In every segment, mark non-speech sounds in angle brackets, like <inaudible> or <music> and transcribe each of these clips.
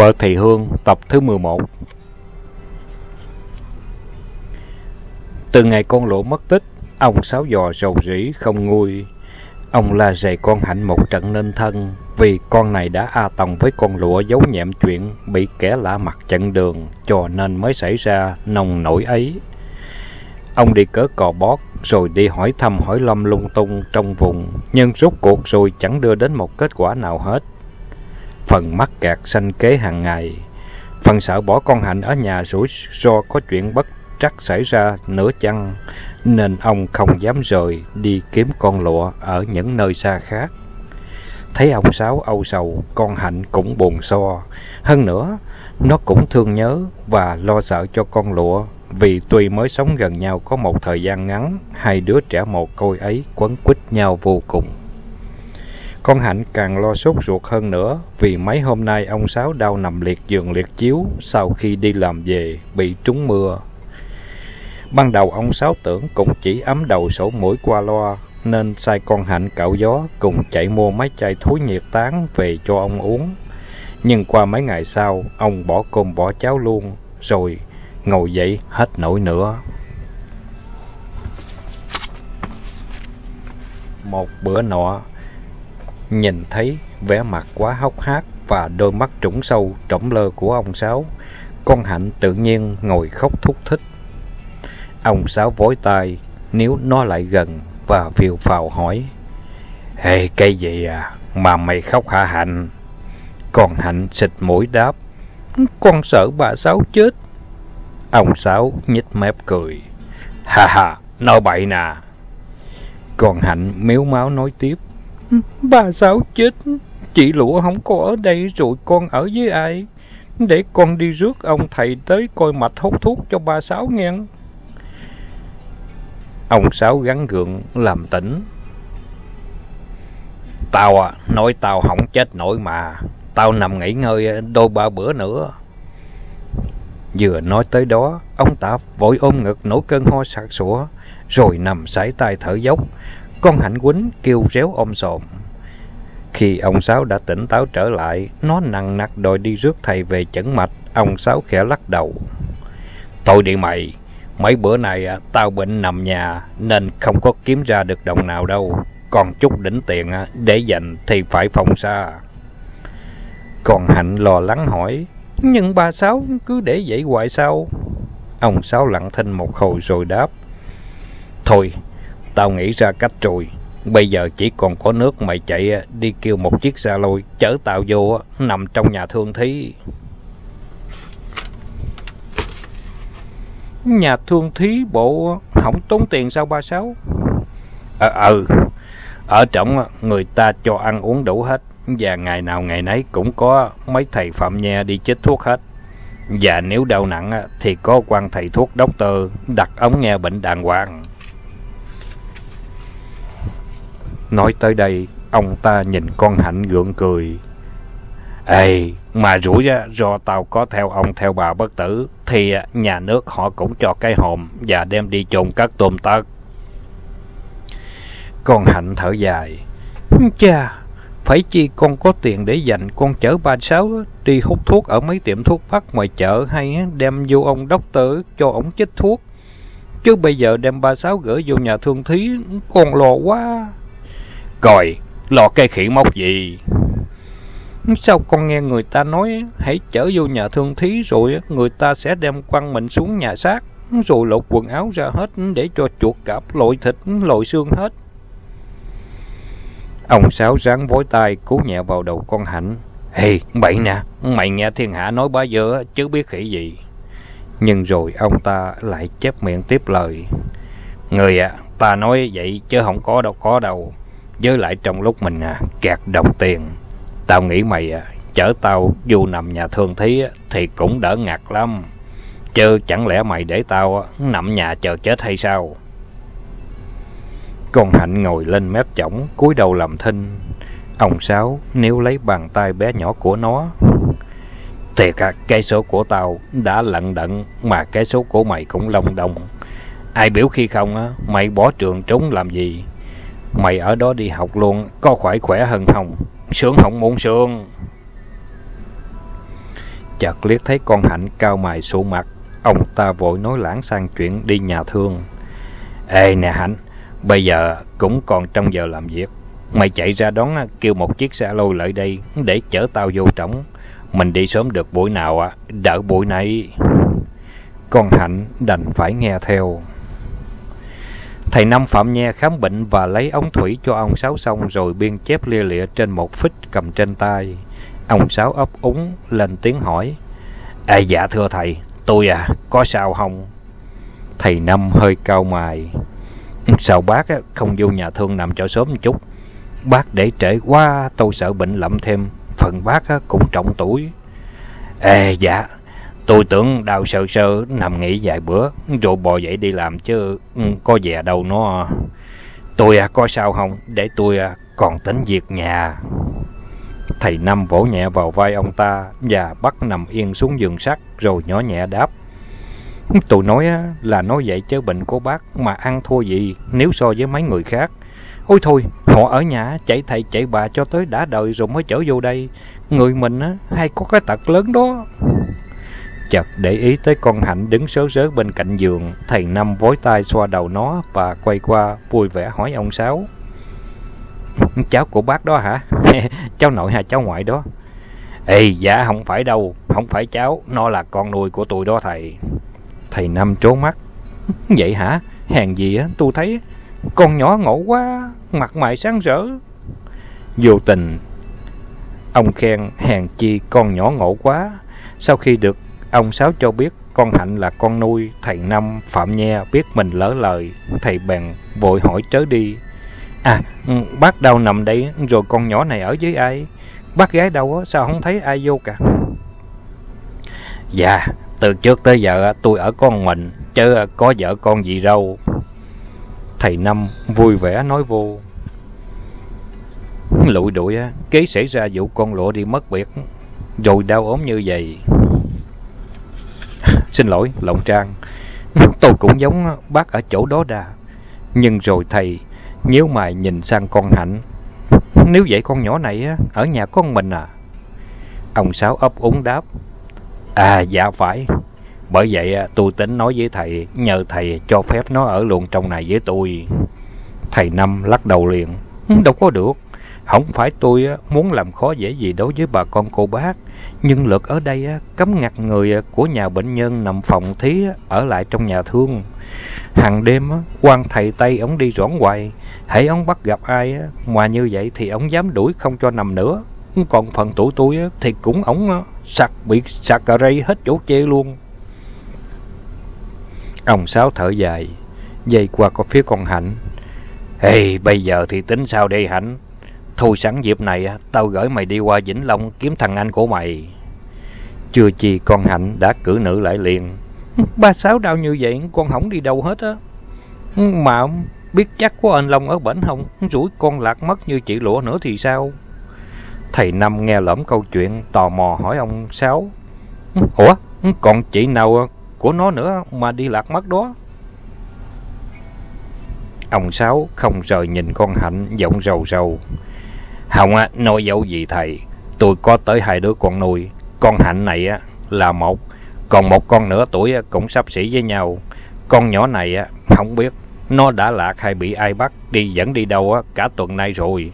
Vợ Thị Hương tập thứ 11 Từ ngày con lỗ mất tích, ông Sáu Giò rầu rĩ không nguôi. Ông la rầy con Hạnh một trận nên thân vì con này đã a tòng với con lụa giấu nhẹm chuyện bị kẻ lạ mặt chặn đường cho nên mới xảy ra nồng nổi ấy. Ông đi cỡ cò bót rồi đi hỏi thăm hỏi lâm lung tung trong vùng nhưng rốt cuộc rồi chẳng đưa đến một kết quả nào hết phần mắc kẹt sanh kế hàng ngày, phần sợ bỏ con Hạnh ở nhà rủi ro có chuyện bất trắc xảy ra nửa chăng, nên ông không dám rời đi kiếm con lụa ở những nơi xa khác. Thấy ông Sáu âu sầu, con Hạnh cũng buồn so. Hơn nữa, nó cũng thương nhớ và lo sợ cho con lụa, vì tuy mới sống gần nhau có một thời gian ngắn, hai đứa trẻ mồ côi ấy quấn quýt nhau vô cùng. Con Hạnh càng lo sốt ruột hơn nữa vì mấy hôm nay ông Sáu đau nằm liệt giường liệt chiếu sau khi đi làm về bị trúng mưa. Ban đầu ông Sáu tưởng cũng chỉ ấm đầu sổ mũi qua loa nên sai con Hạnh cạo gió cùng chạy mua mấy chai thối nhiệt tán về cho ông uống. Nhưng qua mấy ngày sau, ông bỏ cơm bỏ cháo luôn, rồi ngồi dậy hết nổi nữa. Một bữa nọ, Nhìn thấy vẻ mặt quá hốc hác và đôi mắt trũng sâu trống lơ của ông Sáu, con Hạnh tự nhiên ngồi khóc thúc thích. Ông Sáu vối tay, nếu nó lại gần và phiêu phào hỏi. "Hey cây gì à? Mà mày khóc hả Hạnh? Con Hạnh xịt mũi đáp. Con sợ bà Sáu chết. Ông Sáu nhích mép cười. Ha ha, nói bậy nè. Còn Hạnh miếu máu nói tiếp. Bà Sáu chết, chị Lụa không có ở đây rồi con ở với ai? Để con đi rước ông thầy tới coi mạch hút thuốc cho bà Sáu nghe. Ông Sáu gắn gượng làm tỉnh. Tao à, nói tao không chết nổi mà. Tao nằm nghỉ ngơi đôi ba bữa nữa. Vừa nói tới đó, ông ta vội ôm ngực nổi cơn ho sặc sủa, rồi nằm sải tay thở dốc, con hạnh quýnh kêu réo ôm sòm. Khi ông Sáu đã tỉnh táo trở lại, nó nặng nặc đòi đi rước thầy về chẩn mạch. Ông Sáu khẽ lắc đầu. Thôi đi mày, mấy bữa này à, tao bệnh nằm nhà nên không có kiếm ra được đồng nào đâu. Còn chút đỉnh tiền à, để dành thì phải phòng xa. Còn Hạnh lo lắng hỏi, nhưng bà Sáu cứ để vậy hoài sao? Ông Sáu lặng thinh một hồi rồi đáp. Thôi, Tao nghĩ ra cách rồi. Bây giờ chỉ còn có nước mày chạy đi kêu một chiếc xa lôi chở tao vô nằm trong nhà thương thí. Nhà thương thí bộ không tốn tiền sao ba sáu? Ờ, ừ, ở trong người ta cho ăn uống đủ hết và ngày nào ngày nấy cũng có mấy thầy phạm nha đi chích thuốc hết. Và nếu đau nặng thì có quan thầy thuốc doctor đặt ống nghe bệnh đàng hoàng. Nói tới đây, ông ta nhìn con hạnh gượng cười. Ê, mà rủi ra do tao có theo ông theo bà bất tử, thì nhà nước họ cũng cho cái hòm và đem đi chôn các tôm tớt. Con hạnh thở dài. <laughs> Chà, phải chi con có tiền để dành con chở ba sáu đi hút thuốc ở mấy tiệm thuốc bắc ngoài chợ hay đem vô ông đốc tử cho ông chích thuốc. Chứ bây giờ đem ba sáu gửi vô nhà thương thí, con lò quá. Coi, lo cây khỉ mốc gì? Sao con nghe người ta nói hãy chở vô nhà thương thí rồi người ta sẽ đem quăng mình xuống nhà xác rồi lột quần áo ra hết để cho chuột cạp lội thịt lội xương hết. Ông Sáu ráng vối tay cú nhẹ vào đầu con Hạnh. Ê, bậy nè, mày nghe thiên hạ nói bá dơ chứ biết khỉ gì. Nhưng rồi ông ta lại chép miệng tiếp lời. Người à, ta nói vậy chứ không có đâu có đâu. Với lại trong lúc mình à, kẹt đồng tiền, tao nghĩ mày à, chở tao dù nằm nhà thương thí thì cũng đỡ ngặt lắm. Chứ chẳng lẽ mày để tao nằm nhà chờ chết hay sao? Con Hạnh ngồi lên mép chổng, cúi đầu làm thinh. Ông Sáu níu lấy bàn tay bé nhỏ của nó. Thiệt à, cái số của tao đã lận đận mà cái số của mày cũng lông đồng, Ai biểu khi không á, mày bỏ trường trốn làm gì? Mày ở đó đi học luôn, có khỏe khỏe hơn không? Sướng không muốn sướng. chợt liếc thấy con hạnh cao mày sụ mặt. Ông ta vội nói lãng sang chuyện đi nhà thương. Ê nè hạnh, bây giờ cũng còn trong giờ làm việc. Mày chạy ra đón à, kêu một chiếc xe lôi lại đây để chở tao vô trống. Mình đi sớm được buổi nào à, đỡ buổi này. Con Hạnh đành phải nghe theo. Thầy Năm Phạm Nhe khám bệnh và lấy ống thủy cho ông Sáu xong rồi biên chép lia lịa trên một phích cầm trên tay. Ông Sáu ấp úng lên tiếng hỏi. "À dạ thưa thầy, tôi à, có sao không? Thầy Năm hơi cau mày. Sao bác không vô nhà thương nằm cho sớm chút? Bác để trễ quá, tôi sợ bệnh lậm thêm. Phần bác cũng trọng tuổi. Ê dạ, tôi tưởng đau sơ sơ nằm nghỉ vài bữa, rồi bò dậy đi làm chứ ừ, có về đâu nó... À? Tôi à, có sao không? Để tôi à, còn tính việc nhà. Thầy Năm vỗ nhẹ vào vai ông ta và bắt nằm yên xuống giường sắt rồi nhỏ nhẹ đáp. Tôi nói là nói vậy chứ bệnh của bác mà ăn thua gì nếu so với mấy người khác. Ôi thôi, họ ở nhà chạy thầy chạy bà cho tới đã đời rồi mới trở vô đây. Người mình á, hay có cái tật lớn đó. Chợt để ý tới con Hạnh đứng sớ rớ bên cạnh giường, thầy Năm vối tay xoa đầu nó và quay qua vui vẻ hỏi ông Sáu. <laughs> Cháu của bác đó hả? <laughs> cháu nội hay cháu ngoại đó? Ê, dạ không phải đâu, không phải cháu, nó là con nuôi của tôi đó thầy. Thầy Năm trốn mắt. <laughs> Vậy hả? Hèn gì á, tôi thấy con nhỏ ngộ quá, mặt mày sáng rỡ. Vô tình, ông khen hèn chi con nhỏ ngộ quá. Sau khi được ông Sáu cho biết con Hạnh là con nuôi, thầy Năm Phạm Nhe biết mình lỡ lời, thầy bèn vội hỏi trớ đi. À, ừ, bác đâu nằm đây, rồi con nhỏ này ở với ai? Bác gái đâu á, sao không thấy ai vô cả? Dạ, từ trước tới giờ tôi ở con mình, chứ có vợ con gì đâu. Thầy Năm vui vẻ nói vô. Lụi đuổi kế xảy ra vụ con lụa đi mất biệt, rồi đau ốm như vậy. Xin lỗi, Lộng Trang, tôi cũng giống bác ở chỗ đó đà. Nhưng rồi thầy nhíu mày nhìn sang con Hạnh. Nếu vậy con nhỏ này ở nhà con mình à? Ông Sáu ấp úng đáp. À dạ phải. Bởi vậy tôi tính nói với thầy, nhờ thầy cho phép nó ở luôn trong này với tôi. Thầy Năm lắc đầu liền. Đâu có được. Không phải tôi muốn làm khó dễ gì đối với bà con cô bác. Nhưng luật ở đây cấm ngặt người à, của nhà bệnh nhân nằm phòng thí à, ở lại trong nhà thương. Hàng đêm quan thầy Tây ông đi rõn hoài. Hãy ông bắt gặp ai mà như vậy thì ông dám đuổi không cho nằm nữa. Còn phần tụi tôi thì cũng ổng sặc bị sặc cà rây hết chỗ chê luôn. Ông Sáu thở dài, dây qua có phía con Hạnh. Ê, hey, bây giờ thì tính sao đây Hạnh? Thôi sẵn dịp này, tao gửi mày đi qua Vĩnh Long kiếm thằng anh của mày. Chưa chi con Hạnh đã cử nữ lại liền. Ba sáu đau như vậy, con không đi đâu hết á. Mà biết chắc có anh Long ở bển không? Rủi con lạc mất như chị lụa nữa thì sao? Thầy Năm nghe lỡm câu chuyện, tò mò hỏi ông Sáu. Ủa, còn chị nào của nó nữa mà đi lạc mất đó? Ông Sáu không rời nhìn con Hạnh, giọng rầu rầu. Không á, nói dấu gì thầy, tôi có tới hai đứa con nuôi. Con Hạnh này á là một, còn một con nữa tuổi cũng sắp xỉ với nhau. Con nhỏ này á, không biết nó đã lạc hay bị ai bắt, đi dẫn đi đâu á, cả tuần nay rồi.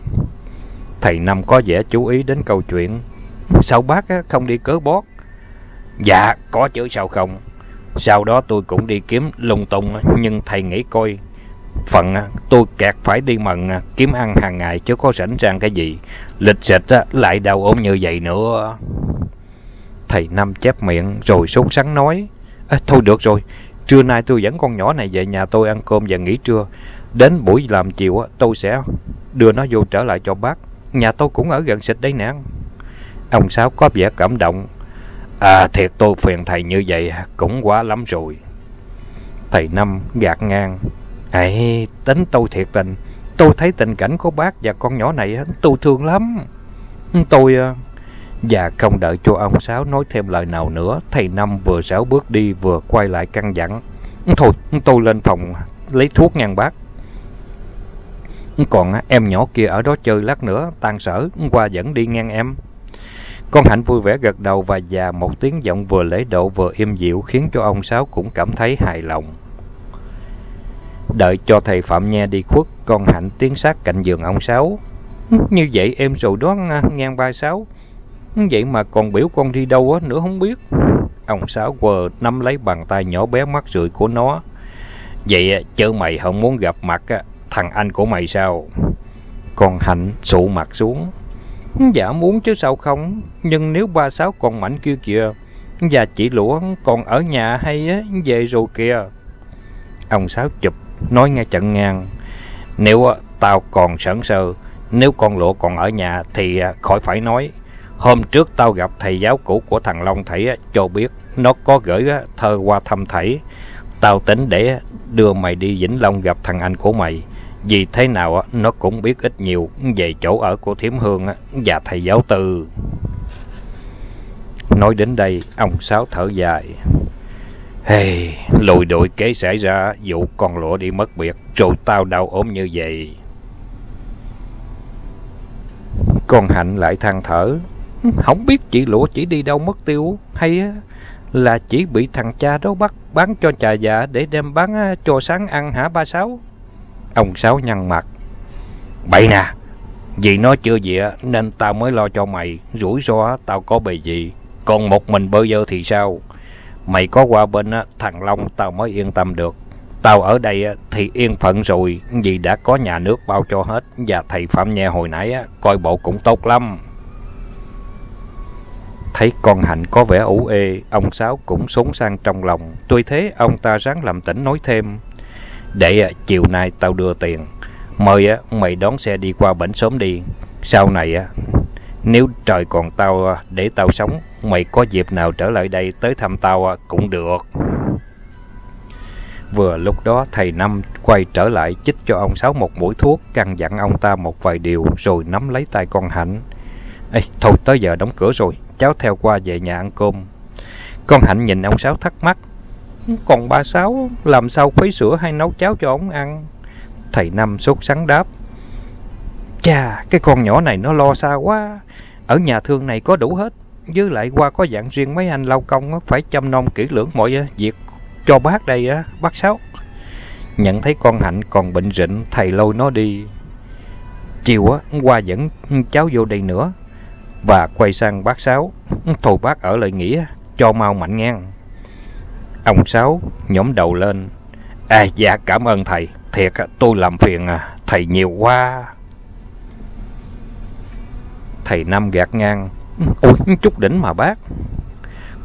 Thầy Năm có vẻ chú ý đến câu chuyện. Sao bác á, không đi cớ bót? Dạ, có chứ sao không. Sau đó tôi cũng đi kiếm lung tung, nhưng thầy nghĩ coi, phần tôi kẹt phải đi mần kiếm ăn hàng ngày chứ có rảnh rang cái gì. Lịch xịt lại đau ốm như vậy nữa. Thầy Năm chép miệng rồi sốt sắng nói. Thôi được rồi, trưa nay tôi dẫn con nhỏ này về nhà tôi ăn cơm và nghỉ trưa. Đến buổi làm chiều tôi sẽ đưa nó vô trở lại cho bác. Nhà tôi cũng ở gần xịt đây nè. Ông Sáu có vẻ cảm động. À thiệt tôi phiền thầy như vậy cũng quá lắm rồi. Thầy Năm gạt ngang. Ê, tính tôi thiệt tình. Tôi thấy tình cảnh của bác và con nhỏ này tôi thương lắm. Tôi... Ờ, và không đợi cho ông Sáu nói thêm lời nào nữa, thầy Năm vừa sáu bước đi vừa quay lại căn dặn. Thôi, tôi lên phòng lấy thuốc ngang bác. Còn ờ, em nhỏ kia ở đó chơi lát nữa, tan sở, qua dẫn đi ngang em. Con Hạnh vui vẻ gật đầu và già một tiếng giọng vừa lễ độ vừa im dịu khiến cho ông Sáu cũng cảm thấy hài lòng. Đợi cho thầy Phạm Nha đi khuất, con Hạnh tiến sát cạnh giường ông Sáu. Như vậy em rồi đó à, ngang ba Sáu. Vậy mà còn biểu con đi đâu á nữa không biết. Ông Sáu quờ nắm lấy bàn tay nhỏ bé mắt rượi của nó. Vậy à, chớ mày không muốn gặp mặt à, thằng anh của mày sao? Con Hạnh sụ mặt xuống. Dạ muốn chứ sao không, nhưng nếu ba sáu còn mảnh kia kìa, và chị lũa còn ở nhà hay á, về rồi kìa. Ông Sáu chụp, nói nghe chặn ngang, nếu ờ, tao còn sẵn sờ, nếu con lụa còn ở nhà thì ờ, khỏi phải nói. Hôm trước tao gặp thầy giáo cũ của thằng Long Thảy ờ, cho biết nó có gửi thơ qua thăm Thảy. Tao tính để đưa mày đi Vĩnh Long gặp thằng anh của mày. Vì thế nào nó cũng biết ít nhiều về chỗ ở của Thiểm Hương và thầy giáo tư. Nói đến đây, ông Sáu thở dài. Hey, lùi đội kế xảy ra vụ con lũa đi mất biệt, rồi tao đau ốm như vậy. Con Hạnh lại than thở. Không biết chị lũa chỉ đi đâu mất tiêu, hay là chỉ bị thằng cha đó bắt bán cho trà dạ để đem bán cho sáng ăn hả ba Sáu? Ông Sáu nhăn mặt. Bậy nè, vì nó chưa về nên tao mới lo cho mày, rủi ro tao có bề gì. Còn một mình bơ dơ thì sao? Mày có qua bên thằng Long tao mới yên tâm được. Tao ở đây thì yên phận rồi vì đã có nhà nước bao cho hết và thầy Phạm Nha hồi nãy coi bộ cũng tốt lắm. Thấy con Hạnh có vẻ ủ ê, ông Sáu cũng sốn sang trong lòng. Tuy thế, ông ta ráng làm tỉnh nói thêm. Để chiều nay tao đưa tiền. Mời mày đón xe đi qua bển sớm đi. Sau này nếu trời còn tao à, để tao sống, mày có dịp nào trở lại đây tới thăm tao à, cũng được. Vừa lúc đó thầy Năm quay trở lại chích cho ông Sáu một mũi thuốc, căn dặn ông ta một vài điều rồi nắm lấy tay con Hạnh. Ê, thôi tới giờ đóng cửa rồi, cháu theo qua về nhà ăn cơm. Con Hạnh nhìn ông Sáu thắc mắc. Còn ba Sáu làm sao khuấy sữa hay nấu cháo cho ông ăn? Thầy Năm sốt sắng đáp. Chà, cái con nhỏ này nó lo xa quá. Ở nhà thương này có đủ hết. Với lại qua có dạng riêng mấy anh lao công phải chăm nom kỹ lưỡng mọi ờ, việc cho bác đây á, bác Sáu. Nhận thấy con Hạnh còn bệnh rịnh, thầy lôi nó đi. Chiều á, qua dẫn cháu vô đây nữa. Và quay sang bác Sáu. Thôi bác ở lại nghỉ, cho mau mạnh ngang. Ông Sáu nhóm đầu lên. À dạ cảm ơn thầy. Thiệt tôi làm phiền à, thầy nhiều quá. Thầy Năm gạt ngang. Ôi chút đỉnh mà bác.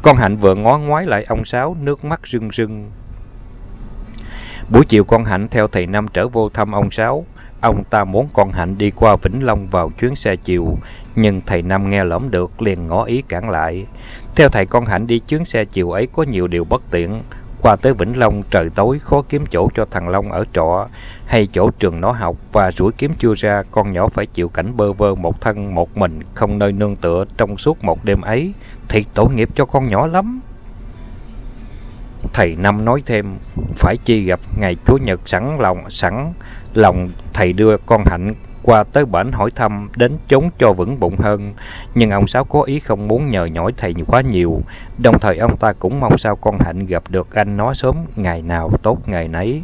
Con Hạnh vừa ngó ngoái lại ông Sáu, nước mắt rưng rưng. Buổi chiều con Hạnh theo thầy Năm trở vô thăm ông Sáu. Ông ta muốn con Hạnh đi qua Vĩnh Long vào chuyến xe chiều, nhưng thầy Năm nghe lỏm được liền ngỏ ý cản lại. Theo thầy con Hạnh đi chuyến xe chiều ấy có nhiều điều bất tiện. Qua tới Vĩnh Long trời tối khó kiếm chỗ cho thằng Long ở trọ hay chỗ trường nó học và rủi kiếm chưa ra con nhỏ phải chịu cảnh bơ vơ một thân một mình không nơi nương tựa trong suốt một đêm ấy thiệt tội nghiệp cho con nhỏ lắm. Thầy Năm nói thêm, phải chi gặp ngày Chúa Nhật sẵn lòng, sẵn lòng thầy đưa con Hạnh qua tới bển hỏi thăm, đến chốn cho vững bụng hơn. Nhưng ông Sáu có ý không muốn nhờ nhỏi thầy quá nhiều. Đồng thời ông ta cũng mong sao con Hạnh gặp được anh nó sớm, ngày nào tốt ngày nấy.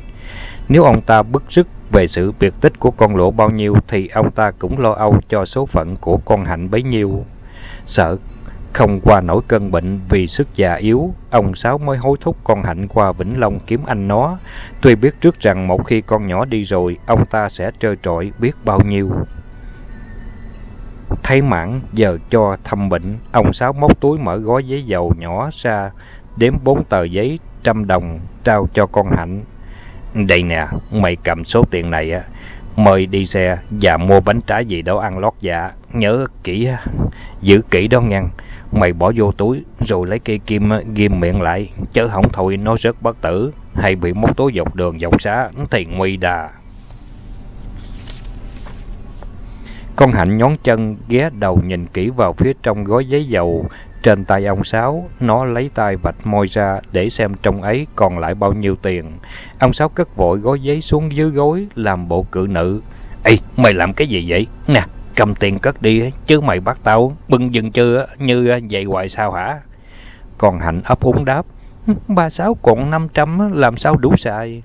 Nếu ông ta bức sức về sự biệt tích của con lỗ bao nhiêu, thì ông ta cũng lo âu cho số phận của con Hạnh bấy nhiêu. Sợ không qua nổi cơn bệnh vì sức già yếu, ông Sáu mới hối thúc con Hạnh qua Vĩnh Long kiếm anh nó. Tuy biết trước rằng một khi con nhỏ đi rồi, ông ta sẽ trơ trọi biết bao nhiêu. Thấy mãn giờ cho thăm bệnh, ông Sáu móc túi mở gói giấy dầu nhỏ ra, đếm bốn tờ giấy trăm đồng trao cho con Hạnh. Đây nè, mày cầm số tiền này á, mời đi xe và mua bánh trái gì đó ăn lót dạ. Nhớ kỹ, giữ kỹ đó ngăn. Mày bỏ vô túi rồi lấy cây kim ghim miệng lại, chớ hỏng thôi nó rất bất tử, hay bị móc túi dọc đường dọc xá thì nguy đà. Con Hạnh nhón chân ghé đầu nhìn kỹ vào phía trong gói giấy dầu trên tay ông Sáu, nó lấy tay vạch môi ra để xem trong ấy còn lại bao nhiêu tiền. Ông Sáu cất vội gói giấy xuống dưới gối làm bộ cự nữ. Ê, mày làm cái gì vậy? Nè, cầm tiền cất đi, chứ mày bắt tao bưng dừng chưa như vậy hoài sao hả? Còn Hạnh ấp úng đáp, ba sáu còn 500 làm sao đủ xài?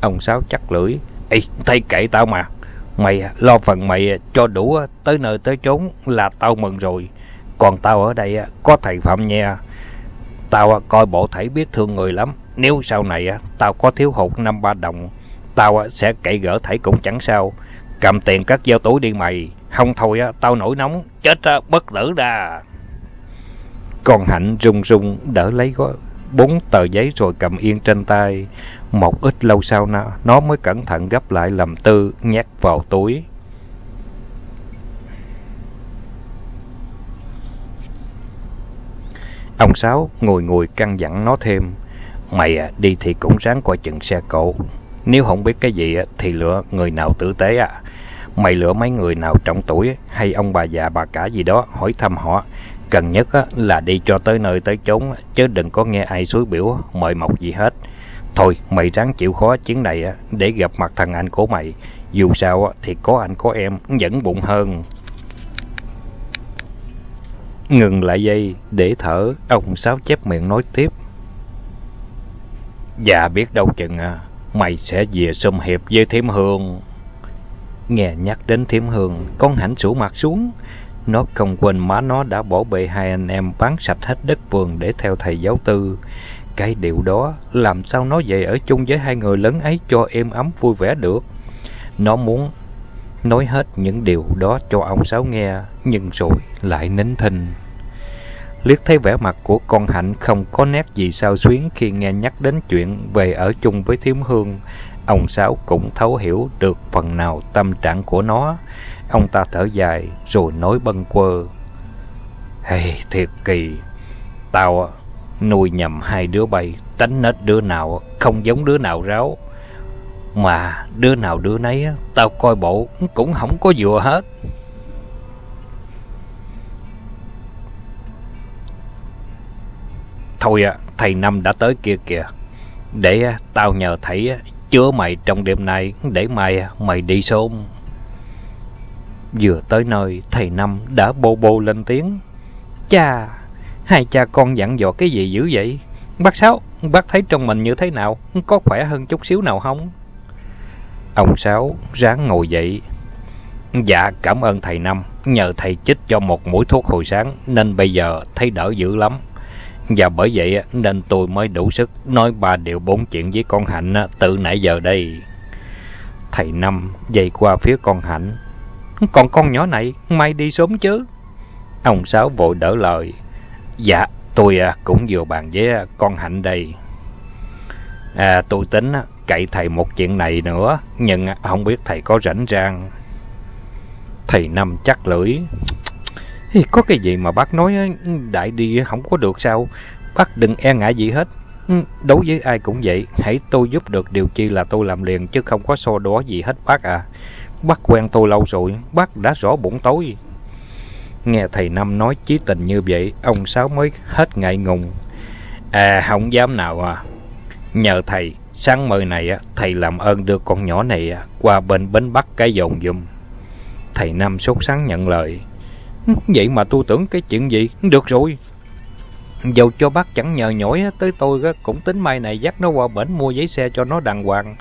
Ông Sáu chắc lưỡi, Ê, thay kệ tao mà, mày lo phần mày cho đủ tới nơi tới chốn là tao mừng rồi. Còn tao ở đây có thầy Phạm nha, tao coi bộ thầy biết thương người lắm. Nếu sau này tao có thiếu hụt năm ba đồng, tao sẽ cậy gỡ thầy cũng chẳng sao. Cầm tiền cất giao túi đi mày, không thôi á tao nổi nóng, chết bất tử đà. Còn Hạnh rung rung đỡ lấy gói bốn tờ giấy rồi cầm yên trên tay. Một ít lâu sau nó, nó mới cẩn thận gấp lại làm tư, nhét vào túi. Ông Sáu ngồi ngồi căn dặn nó thêm. Mày à, đi thì cũng ráng coi chừng xe cộ. Nếu không biết cái gì thì lựa người nào tử tế à. Mày lựa mấy người nào trọng tuổi hay ông bà già bà cả gì đó hỏi thăm họ. Cần nhất là đi cho tới nơi tới chốn chứ đừng có nghe ai suối biểu mời mọc gì hết. Thôi mày ráng chịu khó chuyến này để gặp mặt thằng anh của mày. Dù sao thì có anh có em vẫn bụng hơn. Ngừng lại giây để thở, ông Sáu chép miệng nói tiếp. Dạ biết đâu chừng à, mày sẽ về xâm hiệp với thím Hương. Nghe nhắc đến Thiểm Hương, con hạnh sủ mặt xuống. Nó không quên má nó đã bỏ bê hai anh em bán sạch hết đất vườn để theo thầy giáo tư. Cái điều đó làm sao nó về ở chung với hai người lớn ấy cho êm ấm vui vẻ được. Nó muốn nói hết những điều đó cho ông Sáu nghe, nhưng rồi lại nín thinh. Liếc thấy vẻ mặt của con Hạnh không có nét gì sao xuyến khi nghe nhắc đến chuyện về ở chung với Thiếm Hương. Ông Sáu cũng thấu hiểu được phần nào tâm trạng của nó. Ông ta thở dài rồi nói bâng quơ. Hey, thiệt kỳ, tao à, nuôi nhầm hai đứa bay, tánh nết đứa nào à, không giống đứa nào ráo. Mà đứa nào đứa nấy tao coi bộ cũng không có vừa hết. Thôi à, thầy Năm đã tới kia kìa. Để à, tao nhờ thầy chứa mày trong đêm nay để mày mày đi sớm. Vừa tới nơi, thầy Năm đã bô bô lên tiếng. Cha, hai cha con dặn dò cái gì dữ vậy? Bác Sáu, bác thấy trong mình như thế nào? Có khỏe hơn chút xíu nào không? Ông Sáu ráng ngồi dậy. Dạ, cảm ơn thầy Năm. Nhờ thầy chích cho một mũi thuốc hồi sáng nên bây giờ thấy đỡ dữ lắm. Và bởi vậy nên tôi mới đủ sức nói ba điều bốn chuyện với con Hạnh từ nãy giờ đây. Thầy Năm dậy qua phía con Hạnh. Còn con nhỏ này, mai đi sớm chứ? Ông Sáu vội đỡ lời. Dạ, tôi à, cũng vừa bàn với à, con Hạnh đây. À, tôi tính à, cậy thầy một chuyện này nữa, nhưng không biết thầy có rảnh rang. Thầy Năm chắc lưỡi. Có cái gì mà bác nói đại đi không có được sao? Bác đừng e ngại gì hết. Ừ, đối với ai cũng vậy, hãy tôi giúp được điều chi là tôi làm liền chứ không có so đó gì hết bác à. Bác quen tôi lâu rồi, bác đã rõ bụng tối. Nghe thầy Năm nói chí tình như vậy, ông Sáu mới hết ngại ngùng. À, không dám nào à. Nhờ thầy, sáng mời này thầy làm ơn đưa con nhỏ này qua bên bến Bắc cái dồn dùm. Thầy Năm sốt sáng nhận lời. Vậy mà tôi tưởng cái chuyện gì? Được rồi. Dầu cho bác chẳng nhờ nhỏi tới tôi cũng tính mai này dắt nó qua bển mua giấy xe cho nó đàng hoàng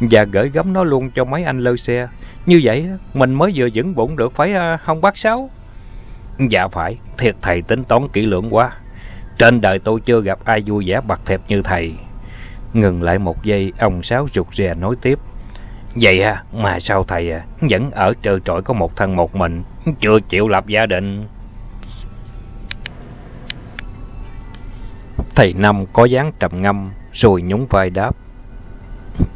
và gửi gắm nó luôn cho mấy anh lơ xe. Như vậy mình mới vừa vững bụng được phải à, không bác Sáu? Dạ phải, thiệt thầy tính toán kỹ lưỡng quá. Trên đời tôi chưa gặp ai vui vẻ bạc thẹp như thầy. Ngừng lại một giây, ông Sáu rụt rè nói tiếp. Vậy à, mà sao thầy à, vẫn ở trơ trọi có một thân một mình, chưa chịu lập gia đình. Thầy Năm có dáng trầm ngâm, rồi nhún vai đáp.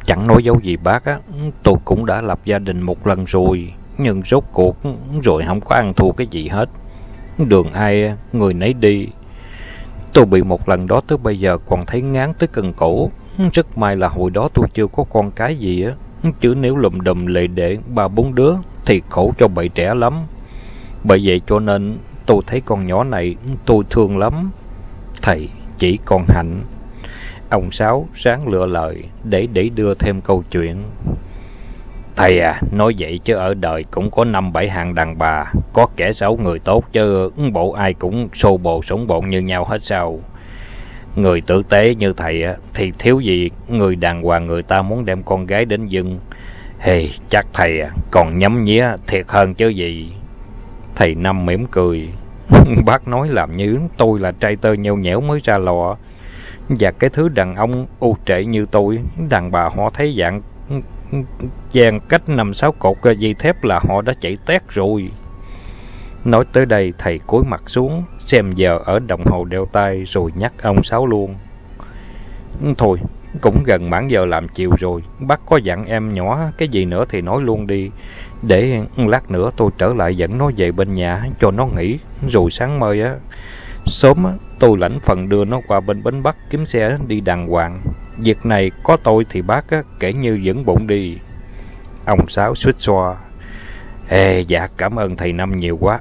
Chẳng nói dấu gì bác á, tôi cũng đã lập gia đình một lần rồi, nhưng rốt cuộc rồi không có ăn thua cái gì hết. Đường ai, người nấy đi. Tôi bị một lần đó tới bây giờ còn thấy ngán tới cần cổ. Rất may là hồi đó tôi chưa có con cái gì á. Chứ nếu lùm đùm lệ đệ ba bốn đứa thì khổ cho bậy trẻ lắm. Bởi vậy cho nên tôi thấy con nhỏ này tôi thương lắm. Thầy chỉ còn hạnh. Ông Sáu sáng lựa lời để để đưa thêm câu chuyện. Thầy à, nói vậy chứ ở đời cũng có năm bảy hàng đàn bà, có kẻ xấu người tốt chứ bộ ai cũng xô bồ sống bộn như nhau hết sao. Người tử tế như thầy thì thiếu gì người đàng hoàng người ta muốn đem con gái đến dưng. Hề, chắc thầy à, còn nhắm nhía thiệt hơn chứ gì. Thầy Năm mỉm cười. <laughs> Bác nói làm như tôi là trai tơ nheo nhẽo mới ra lò. Và cái thứ đàn ông ưu trệ như tôi, đàn bà họ thấy dạng dàn cách năm sáu cột dây thép là họ đã chạy tét rồi. Nói tới đây thầy cúi mặt xuống, xem giờ ở đồng hồ đeo tay rồi nhắc ông Sáu luôn. Thôi, cũng gần mãn giờ làm chiều rồi, bác có dặn em nhỏ cái gì nữa thì nói luôn đi. Để lát nữa tôi trở lại dẫn nó về bên nhà cho nó nghỉ, rồi sáng mai á. Sớm á, tôi lãnh phần đưa nó qua bên Bến Bắc kiếm xe đi đàng hoàng. Việc này có tôi thì bác á, kể như dẫn bụng đi. Ông Sáu suýt xoa. Ê, dạ cảm ơn thầy Năm nhiều quá.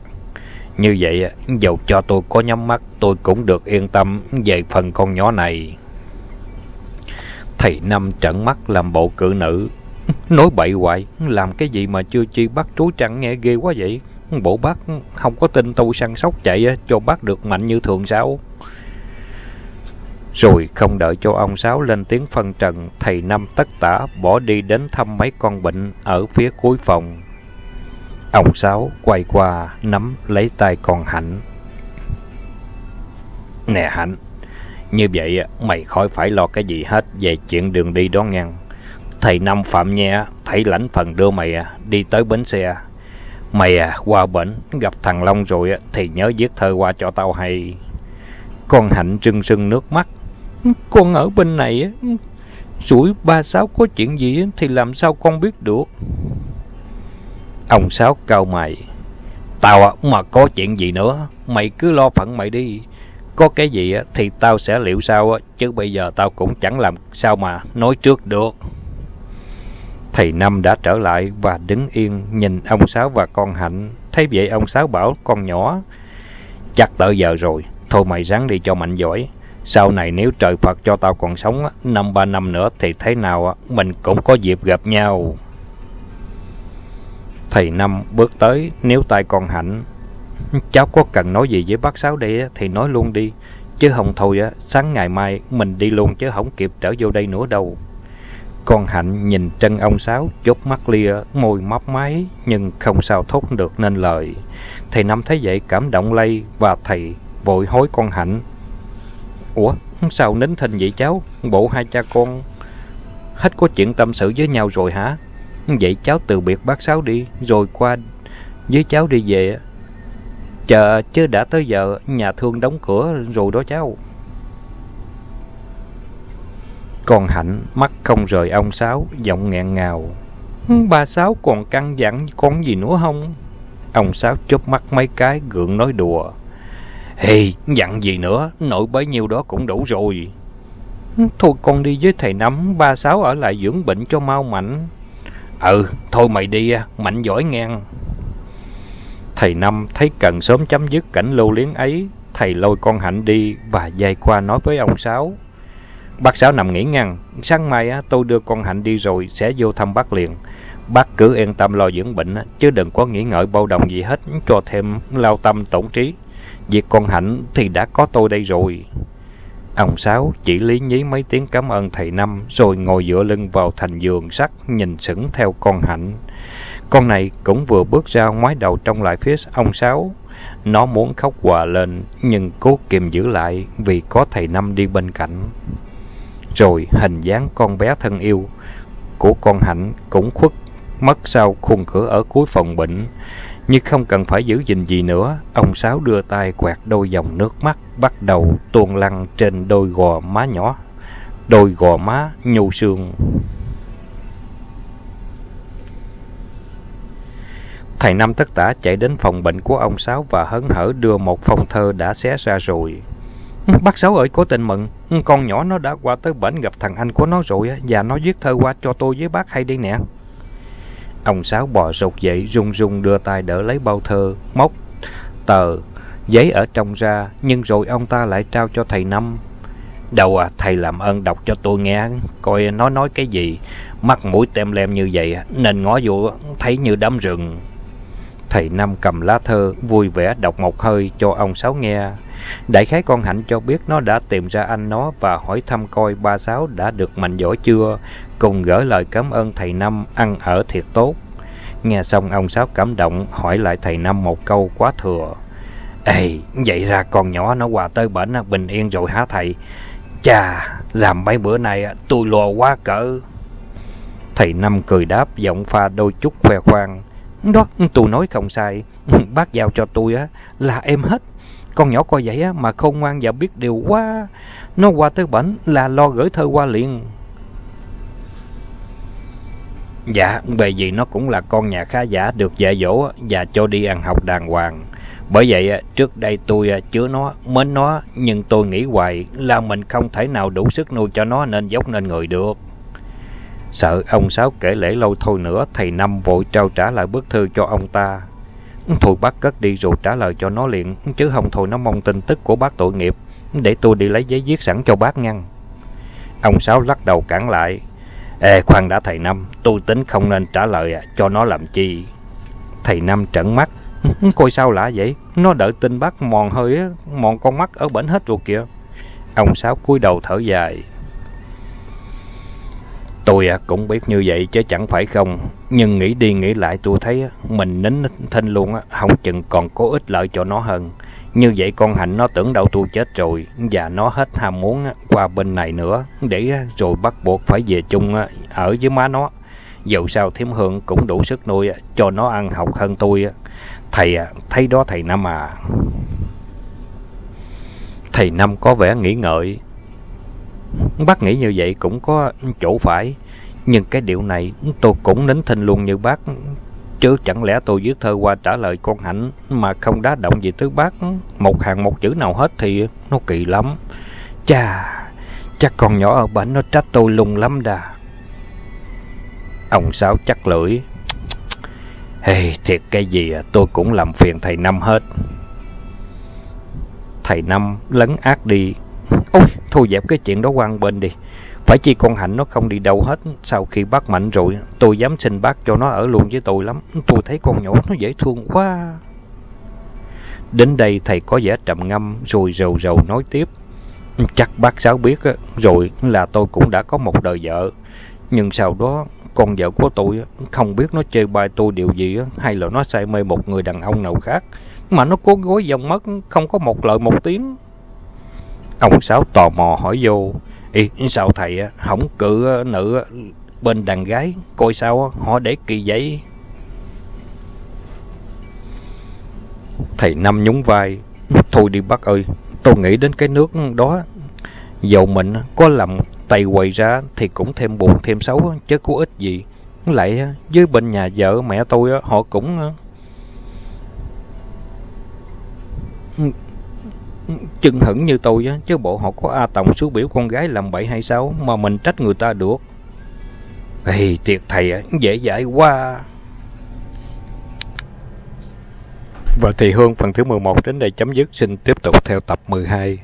Như vậy, dầu cho tôi có nhắm mắt, tôi cũng được yên tâm về phần con nhỏ này. Thầy Năm trận mắt làm bộ cự nữ. Nói bậy hoài, làm cái gì mà chưa chi bắt trú trăng nghe ghê quá vậy? Bộ bác không có tin tu săn sóc chạy cho bác được mạnh như thường sao? Rồi không đợi cho ông Sáu lên tiếng phân trần, thầy Năm tất tả bỏ đi đến thăm mấy con bệnh ở phía cuối phòng. Ông Sáu quay qua nắm lấy tay con Hạnh. Nè Hạnh, như vậy mày khỏi phải lo cái gì hết về chuyện đường đi đó ngang. Thầy Năm Phạm nhé thầy lãnh phần đưa mày à, đi tới bến xe. Mày à, qua bển gặp thằng Long rồi à, thì nhớ viết thơ qua cho tao hay. Con Hạnh rưng rưng nước mắt. Con ở bên này, à, rủi ba sáu có chuyện gì thì làm sao con biết được. Ông Sáu cao mày. Tao mà có chuyện gì nữa, mày cứ lo phận mày đi. Có cái gì thì tao sẽ liệu sao, chứ bây giờ tao cũng chẳng làm sao mà nói trước được. Thầy Năm đã trở lại và đứng yên nhìn ông Sáu và con Hạnh. Thấy vậy ông Sáu bảo con nhỏ, chắc tới giờ rồi, thôi mày ráng đi cho mạnh giỏi. Sau này nếu trời Phật cho tao còn sống, năm ba năm nữa thì thế nào mình cũng có dịp gặp nhau. Thầy Năm bước tới, nếu tay con Hạnh. Cháu có cần nói gì với bác Sáu đây thì nói luôn đi. Chứ không thôi, sáng ngày mai mình đi luôn chứ không kịp trở vô đây nữa đâu. Con Hạnh nhìn chân ông Sáu, chốt mắt lia, môi mấp máy, nhưng không sao thốt được nên lời. Thầy Năm thấy vậy cảm động lây và thầy vội hối con Hạnh. Ủa, sao nín thinh vậy cháu? Bộ hai cha con hết có chuyện tâm sự với nhau rồi hả? Vậy cháu từ biệt bác Sáu đi, rồi qua với cháu đi về. Chờ chứ đã tới giờ nhà thương đóng cửa rồi đó cháu. Còn Hạnh mắt không rời ông Sáu, giọng nghẹn ngào. Ba Sáu còn căn dặn con gì nữa không? Ông Sáu chớp mắt mấy cái, gượng nói đùa. Hì, dặn gì nữa, nội bấy nhiêu đó cũng đủ rồi. Thôi con đi với thầy nắm ba Sáu ở lại dưỡng bệnh cho mau mạnh. Ừ, thôi mày đi, mạnh giỏi ngang. Thầy Năm thấy cần sớm chấm dứt cảnh lưu liếng ấy, thầy lôi con Hạnh đi và dây qua nói với ông Sáu. Bác Sáu nằm nghỉ ngăn, sáng mai tôi đưa con Hạnh đi rồi sẽ vô thăm bác liền. Bác cứ yên tâm lo dưỡng bệnh, chứ đừng có nghĩ ngợi bao đồng gì hết, cho thêm lao tâm tổn trí. Việc con Hạnh thì đã có tôi đây rồi. Ông Sáu chỉ lý nhí mấy tiếng cảm ơn thầy Năm, rồi ngồi dựa lưng vào thành giường sắt, nhìn sững theo con Hạnh. Con này cũng vừa bước ra ngoái đầu trong lại phía ông Sáu. Nó muốn khóc hòa lên, nhưng cố kiềm giữ lại vì có thầy Năm đi bên cạnh. Rồi hình dáng con bé thân yêu của con Hạnh cũng khuất mất sau khung cửa ở cuối phòng bệnh. Nhưng không cần phải giữ gìn gì nữa, ông Sáu đưa tay quẹt đôi dòng nước mắt bắt đầu tuôn lăn trên đôi gò má nhỏ, đôi gò má nhu sương. Thầy Năm tất tả chạy đến phòng bệnh của ông Sáu và hấn hở đưa một phong thơ đã xé ra rồi. Bác Sáu ơi, cố tình mừng, con nhỏ nó đã qua tới bệnh gặp thằng anh của nó rồi và nó viết thơ qua cho tôi với bác hay đi nè. Ông Sáu bò rụt dậy, run run đưa tay đỡ lấy bao thơ, móc tờ, giấy ở trong ra, nhưng rồi ông ta lại trao cho thầy Năm. Đâu à, thầy làm ơn đọc cho tôi nghe, coi nó nói cái gì. Mắt mũi tem lem như vậy, nên ngó vô thấy như đám rừng. Thầy Năm cầm lá thơ, vui vẻ đọc một hơi cho ông Sáu nghe. Đại khái con Hạnh cho biết nó đã tìm ra anh nó và hỏi thăm coi ba Sáu đã được mạnh giỏi chưa, cùng gửi lời cảm ơn thầy Năm ăn ở thiệt tốt. Nghe xong ông Sáu cảm động hỏi lại thầy Năm một câu quá thừa. Ê, vậy ra con nhỏ nó qua tới bệnh bình yên rồi hả thầy? Chà, làm mấy bữa nay tôi lo quá cỡ. Thầy Năm cười đáp, giọng pha đôi chút khoe khoang. Đó, tôi nói không sai. Bác giao cho tôi á là em hết. Con nhỏ coi vậy á mà không ngoan và biết điều quá. Nó qua tới bển là lo gửi thơ qua liền. Dạ, về gì nó cũng là con nhà khá giả được dạy dỗ và cho đi ăn học đàng hoàng. Bởi vậy, trước đây tôi chứa nó, mến nó, nhưng tôi nghĩ hoài là mình không thể nào đủ sức nuôi cho nó nên dốc nên người được. Sợ ông Sáu kể lễ lâu thôi nữa, thầy Năm vội trao trả lại bức thư cho ông ta. Thôi bác cất đi rồi trả lời cho nó liền, chứ không thôi nó mong tin tức của bác tội nghiệp, để tôi đi lấy giấy viết sẵn cho bác ngăn. Ông Sáu lắc đầu cản lại. Ê, khoan đã thầy Năm, tôi tính không nên trả lời à, cho nó làm chi. Thầy Năm trợn mắt. Coi sao lạ vậy? Nó đợi tin bác mòn hơi, mòn con mắt ở bển hết rồi kìa. Ông Sáu cúi đầu thở dài. Tôi à, cũng biết như vậy chứ chẳng phải không. Nhưng nghĩ đi nghĩ lại tôi thấy à, mình nín thinh luôn, không chừng còn có ích lợi cho nó hơn. Như vậy con Hạnh nó tưởng đâu tôi chết rồi và nó hết ham muốn qua bên này nữa để rồi bắt buộc phải về chung ở với má nó. Dẫu sao Thiếm Hương cũng đủ sức nuôi cho nó ăn học hơn tôi. Thầy à, thấy đó thầy Năm à. Thầy Năm có vẻ nghĩ ngợi. Bác nghĩ như vậy cũng có chỗ phải. Nhưng cái điều này tôi cũng nín thinh luôn như bác Chứ chẳng lẽ tôi viết thơ qua trả lời con Hạnh mà không đá động gì tới bác một hàng một chữ nào hết thì nó kỳ lắm. Chà, chắc con nhỏ ở bển nó trách tôi lung lắm đà. Ông Sáu chắc lưỡi. Hey, thiệt cái gì à, tôi cũng làm phiền thầy Năm hết. Thầy Năm lấn ác đi. Ôi, thu dẹp cái chuyện đó quan bên đi. Phải chi con Hạnh nó không đi đâu hết. Sau khi bắt mạnh rồi, tôi dám xin bác cho nó ở luôn với tôi lắm. Tôi thấy con nhỏ nó dễ thương quá. Đến đây thầy có vẻ trầm ngâm rồi rầu rầu nói tiếp. Chắc bác Sáu biết rồi là tôi cũng đã có một đời vợ. Nhưng sau đó con vợ của tôi không biết nó chơi bài tôi điều gì hay là nó say mê một người đàn ông nào khác. Mà nó cố gối dòng mất không có một lời một tiếng. Ông Sáu tò mò hỏi vô. Ý, sao thầy không cự nữ bên đàn gái, coi sao họ để kỳ vậy? Thầy Năm nhún vai, thôi đi bác ơi, tôi nghĩ đến cái nước đó, dầu mình có làm tay quầy ra thì cũng thêm buồn thêm xấu chứ có ích gì. Lại với bên nhà vợ mẹ tôi họ cũng chừng hững như tôi á, chứ bộ họ có A Tòng xuống biểu con gái làm bậy hay sao mà mình trách người ta được. Ê, triệt thầy á, dễ dãi quá. Và thì Hương phần thứ 11 đến đây chấm dứt, xin tiếp tục theo tập 12.